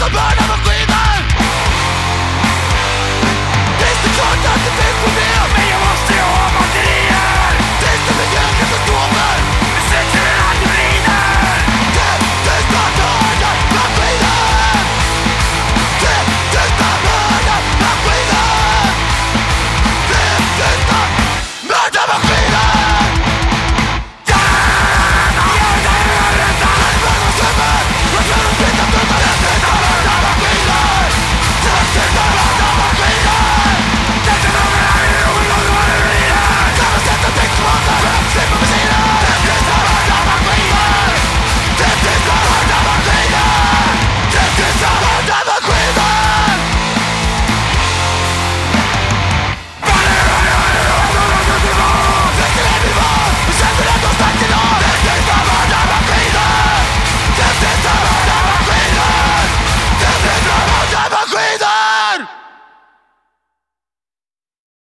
the burden